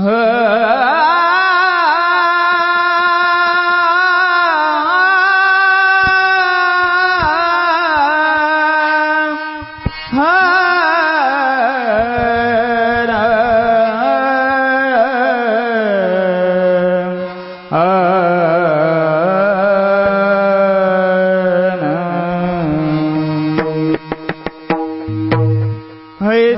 Ah